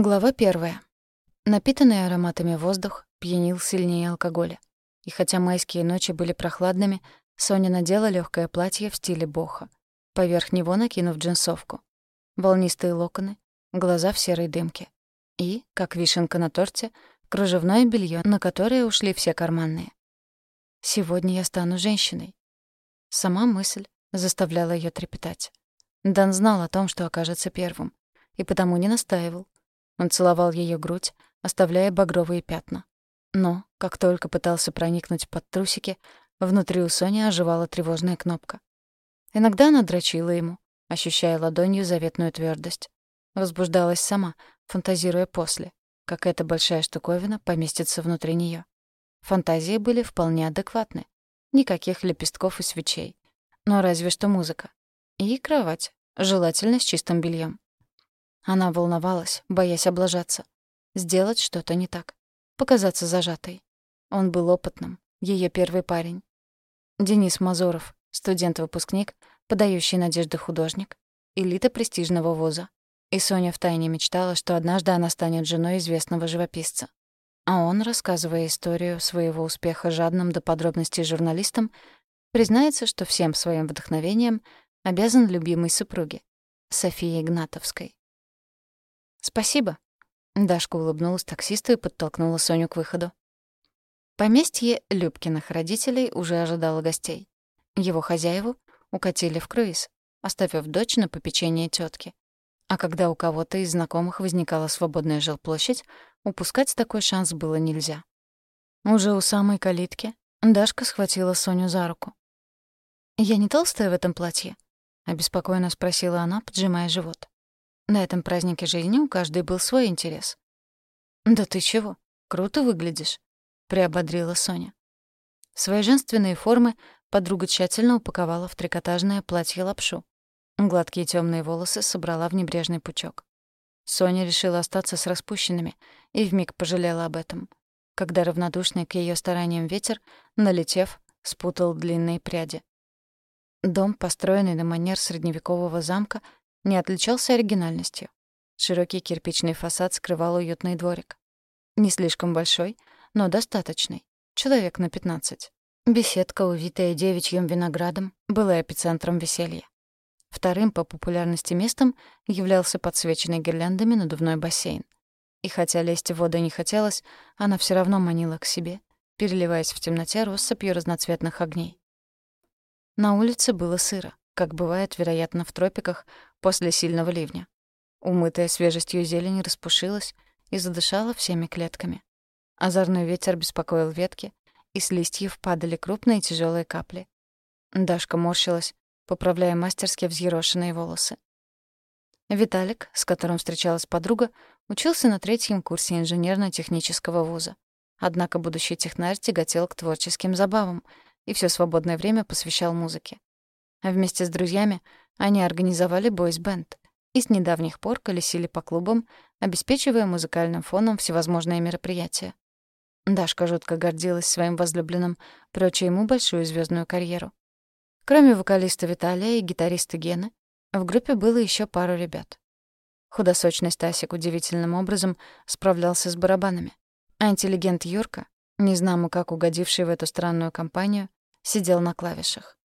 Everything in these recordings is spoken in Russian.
Глава первая. Напитанный ароматами воздух пьянил сильнее алкоголя. И хотя майские ночи были прохладными, Соня надела легкое платье в стиле боха, поверх него накинув джинсовку. Волнистые локоны, глаза в серой дымке. И, как вишенка на торте, кружевное белье, на которое ушли все карманные. «Сегодня я стану женщиной». Сама мысль заставляла ее трепетать. Дан знал о том, что окажется первым, и потому не настаивал, он целовал ее грудь, оставляя багровые пятна. Но, как только пытался проникнуть под трусики, внутри у Сони оживала тревожная кнопка. Иногда она дрочила ему, ощущая ладонью заветную твердость. Возбуждалась сама, фантазируя после, как эта большая штуковина поместится внутри нее. Фантазии были вполне адекватны. Никаких лепестков и свечей. Но разве что музыка. И кровать, желательно с чистым бельем. Она волновалась, боясь облажаться. Сделать что-то не так. Показаться зажатой. Он был опытным, ее первый парень. Денис Мазуров, студент-выпускник, подающий надежды художник, элита престижного вуза. И Соня втайне мечтала, что однажды она станет женой известного живописца. А он, рассказывая историю своего успеха жадным до подробностей журналистам, признается, что всем своим вдохновением обязан любимой супруге, Софии Игнатовской. «Спасибо». Дашка улыбнулась таксисту и подтолкнула Соню к выходу. Поместье Любкиных родителей уже ожидало гостей. Его хозяеву укатили в круиз, оставив дочь на попечение тетки. А когда у кого-то из знакомых возникала свободная жилплощадь, упускать такой шанс было нельзя. Уже у самой калитки Дашка схватила Соню за руку. «Я не толстая в этом платье?» — обеспокоенно спросила она, поджимая живот. На этом празднике жизни у каждой был свой интерес. «Да ты чего? Круто выглядишь», — приободрила Соня. Свои женственные формы подруга тщательно упаковала в трикотажное платье-лапшу. Гладкие темные волосы собрала в небрежный пучок. Соня решила остаться с распущенными и вмиг пожалела об этом, когда равнодушный к ее стараниям ветер, налетев, спутал длинные пряди. Дом, построенный на манер средневекового замка, не отличался оригинальностью. Широкий кирпичный фасад скрывал уютный дворик. Не слишком большой, но достаточный. Человек на 15. Беседка, увитая девичьим виноградом, была эпицентром веселья. Вторым по популярности местом являлся подсвеченный гирляндами надувной бассейн. И хотя лезть в воду не хотелось, она все равно манила к себе, переливаясь в темноте россыпью разноцветных огней. На улице было сыро, как бывает, вероятно, в тропиках после сильного ливня. Умытая свежестью зелень распушилась и задышала всеми клетками. Озорной ветер беспокоил ветки, и с листьев падали крупные тяжелые капли. Дашка морщилась, поправляя мастерски взъерошенные волосы. Виталик, с которым встречалась подруга, учился на третьем курсе инженерно-технического вуза. Однако будущий технарь тяготел к творческим забавам и все свободное время посвящал музыке. Вместе с друзьями они организовали бойс-бенд и с недавних пор колесили по клубам, обеспечивая музыкальным фоном всевозможные мероприятия. Дашка жутко гордилась своим возлюбленным, проча ему большую звездную карьеру. Кроме вокалиста Виталия и гитариста Гены, в группе было еще пару ребят. Худосочный Стасик удивительным образом справлялся с барабанами, а интеллигент Юрка, незнамо как угодивший в эту странную компанию, сидел на клавишах.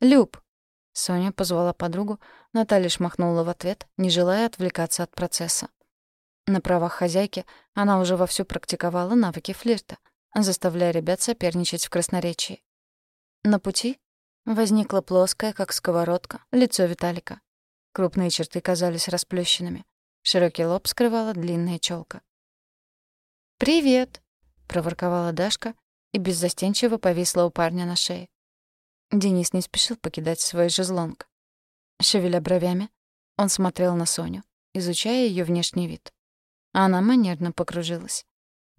«Люб!» Соня позвала подругу, Наталья шмахнула в ответ, не желая отвлекаться от процесса. На правах хозяйки она уже вовсю практиковала навыки флирта, заставляя ребят соперничать в красноречии. На пути возникла плоская, как сковородка, лицо Виталика. Крупные черты казались расплющенными. Широкий лоб скрывала длинная челка. «Привет!» — проворковала Дашка и беззастенчиво повисла у парня на шее. Денис не спешил покидать свой жезлонг. Шевеля бровями, он смотрел на Соню, изучая ее внешний вид. Она манерно покружилась.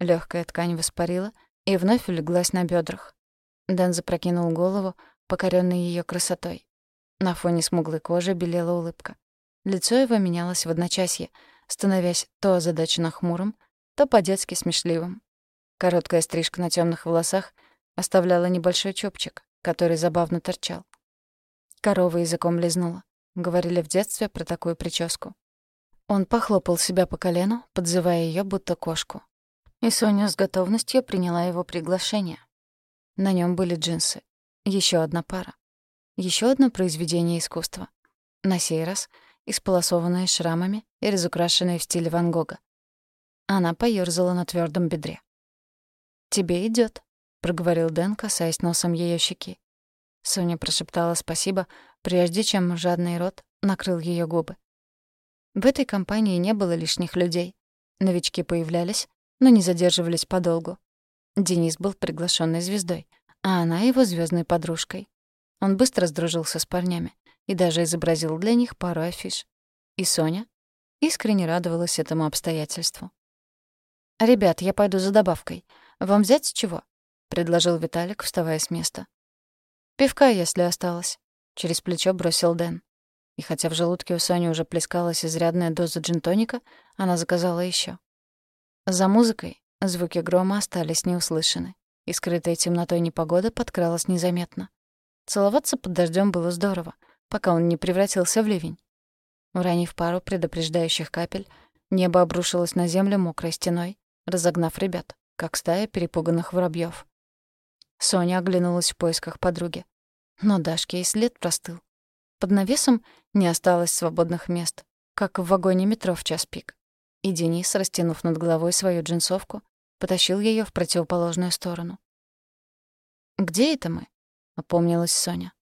Легкая ткань воспарила и вновь улеглась на бедрах. Дэн запрокинул голову, покоренный ее красотой. На фоне смуглой кожи белела улыбка. Лицо его менялось в одночасье, становясь то озадаченно хмурым, то по-детски смешливым. Короткая стрижка на темных волосах оставляла небольшой чопчик, который забавно торчал. Корова языком лизнула. Говорили в детстве про такую прическу. Он похлопал себя по колену, подзывая ее будто кошку. И Соня с готовностью приняла его приглашение. На нем были джинсы. Еще одна пара. Еще одно произведение искусства. На сей раз исполосованное шрамами и разукрашенное в стиле Ван Гога. Она поёрзала на твердом бедре. «Тебе идет, проговорил Дэн, касаясь носом ее щеки. Соня прошептала спасибо, прежде чем жадный рот накрыл ее губы. В этой компании не было лишних людей. Новички появлялись, но не задерживались подолгу. Денис был приглашенной звездой, а она его звездной подружкой. Он быстро сдружился с парнями и даже изобразил для них пару афиш. И Соня искренне радовалась этому обстоятельству. «Ребят, я пойду за добавкой. Вам взять с чего?» — предложил Виталик, вставая с места. «Пивка, если осталось», — через плечо бросил Дэн. И хотя в желудке у Сони уже плескалась изрядная доза джинтоника, она заказала еще. За музыкой звуки грома остались неуслышаны, и скрытая темнотой непогода подкралась незаметно. Целоваться под дождем было здорово, пока он не превратился в ливень. Уронив пару предупреждающих капель, небо обрушилось на землю мокрой стеной, разогнав ребят, как стая перепуганных воробьев. Соня оглянулась в поисках подруги. Но Дашке и след простыл. Под навесом не осталось свободных мест, как в вагоне метро в час пик. И Денис, растянув над головой свою джинсовку, потащил ее в противоположную сторону. «Где это мы?» — опомнилась Соня.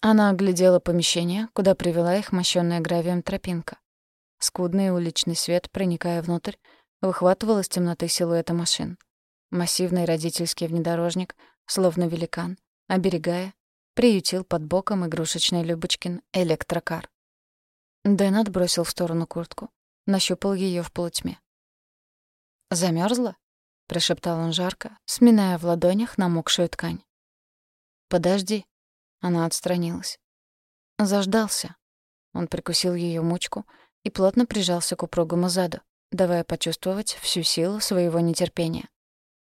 Она оглядела помещение, куда привела их мощённая гравием тропинка. Скудный уличный свет, проникая внутрь, выхватывал из темноты силуэта машин. Массивный родительский внедорожник, словно великан, оберегая, приютил под боком игрушечный Любочкин электрокар. Дэн отбросил в сторону куртку, нащупал ее в полутьме. Замерзла? прошептал он жарко, сминая в ладонях намокшую ткань. «Подожди». Она отстранилась. Заждался. Он прикусил ее мучку и плотно прижался к упругому заду, давая почувствовать всю силу своего нетерпения.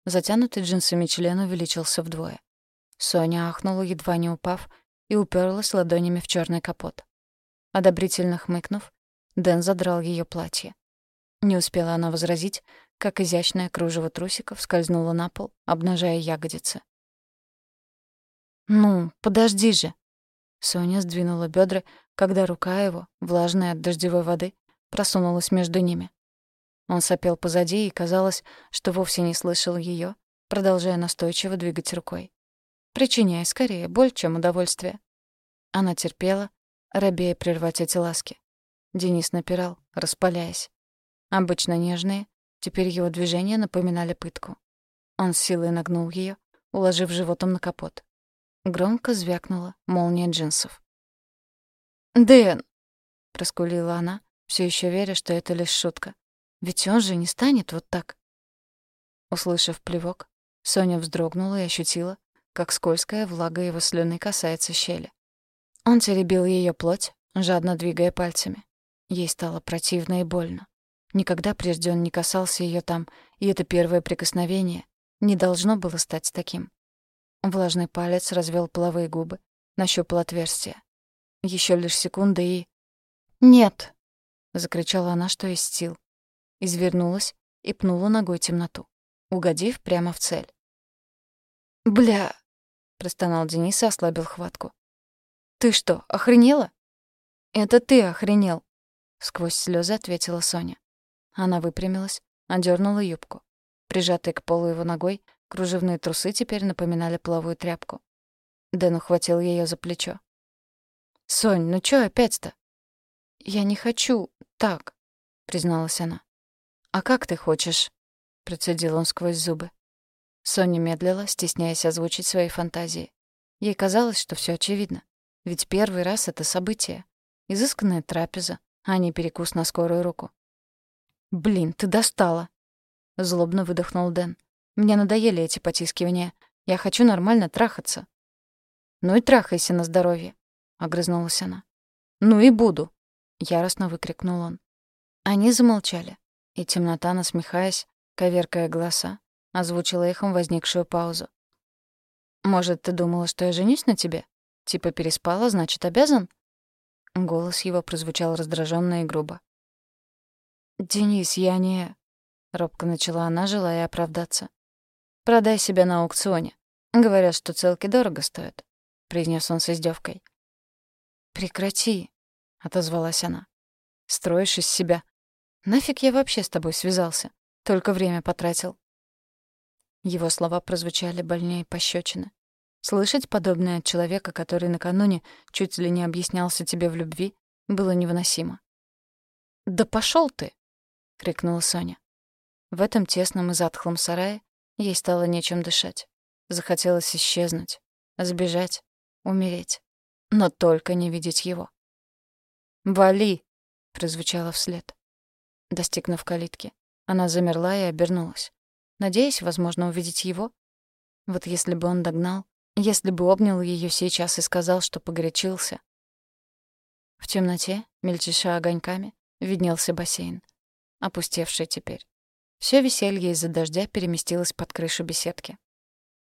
Затянутый джинсами член увеличился вдвое. Соня ахнула, едва не упав, и уперлась ладонями в черный капот. Одобрительно хмыкнув, Дэн задрал ее платье. Не успела она возразить, как изящное кружево трусиков скользнуло на пол, обнажая ягодицы. «Ну, подожди же!» Соня сдвинула бедра, когда рука его, влажная от дождевой воды, просунулась между ними. Он сопел позади и казалось, что вовсе не слышал ее, продолжая настойчиво двигать рукой причиняя скорее боль, чем удовольствие. Она терпела, робея прервать эти ласки. Денис напирал, распаляясь. Обычно нежные, теперь его движения напоминали пытку. Он с силой нагнул ее, уложив животом на капот. Громко звякнула молния джинсов. «Дэн!» — проскулила она, все еще веря, что это лишь шутка. «Ведь он же не станет вот так». Услышав плевок, Соня вздрогнула и ощутила, как скользкая влага его слюны касается щели. Он теребил ее плоть, жадно двигая пальцами. Ей стало противно и больно. Никогда прежде он не касался ее там, и это первое прикосновение не должно было стать таким. Влажный палец развел половые губы, нащупал отверстие. Еще лишь секунда и... «Нет!» — закричала она, что есть сил. Извернулась и пнула ногой темноту, угодив прямо в цель. «Бля!» простонал Денис и ослабил хватку. «Ты что, охренела?» «Это ты охренел», — сквозь слезы ответила Соня. Она выпрямилась, одернула юбку. Прижатые к полу его ногой, кружевные трусы теперь напоминали половую тряпку. Дэн ухватил ее за плечо. «Сонь, ну чё опять-то?» «Я не хочу так», — призналась она. «А как ты хочешь?» — процедил он сквозь зубы. Соня медлила, стесняясь озвучить свои фантазии. Ей казалось, что все очевидно. Ведь первый раз — это событие. Изысканная трапеза, а не перекус на скорую руку. «Блин, ты достала!» — злобно выдохнул Дэн. «Мне надоели эти потискивания. Я хочу нормально трахаться». «Ну и трахайся на здоровье», — огрызнулась она. «Ну и буду», — яростно выкрикнул он. Они замолчали, и темнота, насмехаясь, коверкая голоса, озвучила эхом возникшую паузу. «Может, ты думала, что я женюсь на тебе? Типа переспала, значит, обязан?» Голос его прозвучал раздраженно и грубо. «Денис, я не...» — робко начала она, желая оправдаться. «Продай себя на аукционе. Говорят, что целки дорого стоят», — произнес он с издевкой. «Прекрати», — отозвалась она. «Строишь из себя. Нафиг я вообще с тобой связался? Только время потратил». Его слова прозвучали больнее пощечины. Слышать подобное от человека, который накануне чуть ли не объяснялся тебе в любви, было невыносимо. «Да пошел ты!» — крикнула Соня. В этом тесном и затхлом сарае ей стало нечем дышать. Захотелось исчезнуть, сбежать, умереть. Но только не видеть его. «Вали!» — прозвучало вслед. Достигнув калитки, она замерла и обернулась, надеясь, возможно, увидеть его. Вот если бы он догнал, если бы обнял ее сейчас и сказал, что погорячился. В темноте, мельчиша огоньками, виднелся бассейн, опустевший теперь. Все веселье из-за дождя переместилось под крышу беседки.